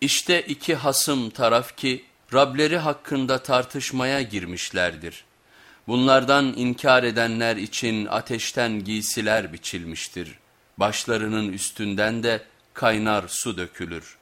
İşte iki hasım taraf ki Rableri hakkında tartışmaya girmişlerdir. Bunlardan inkar edenler için ateşten giysiler biçilmiştir. Başlarının üstünden de kaynar su dökülür.